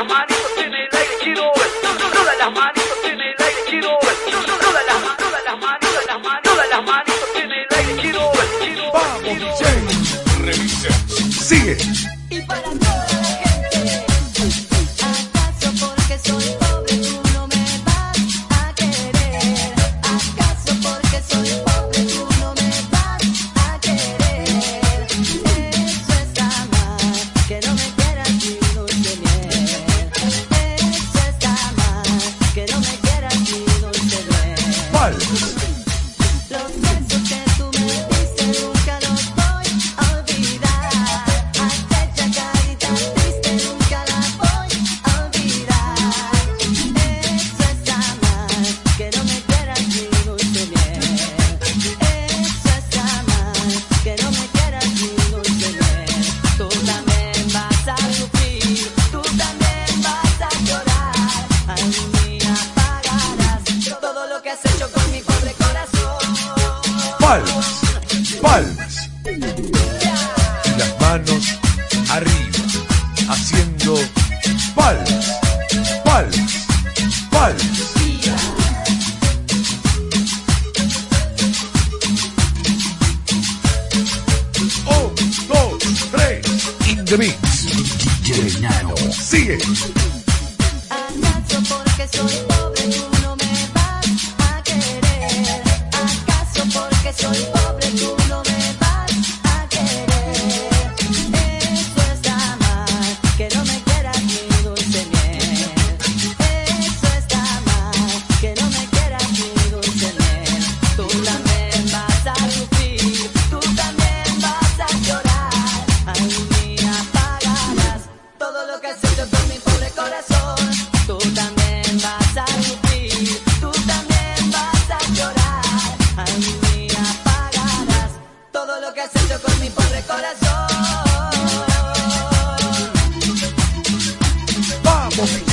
las manitos en el aire, las manitos en el aire. Todas las sigue. Фестиваль. palmas, palmas. Y las manos arriba, haciendo palmas, palmas, palmas. Un, dos, tres, in the mix. Sigue. que has hecho con mi pobre corazón. Vamos,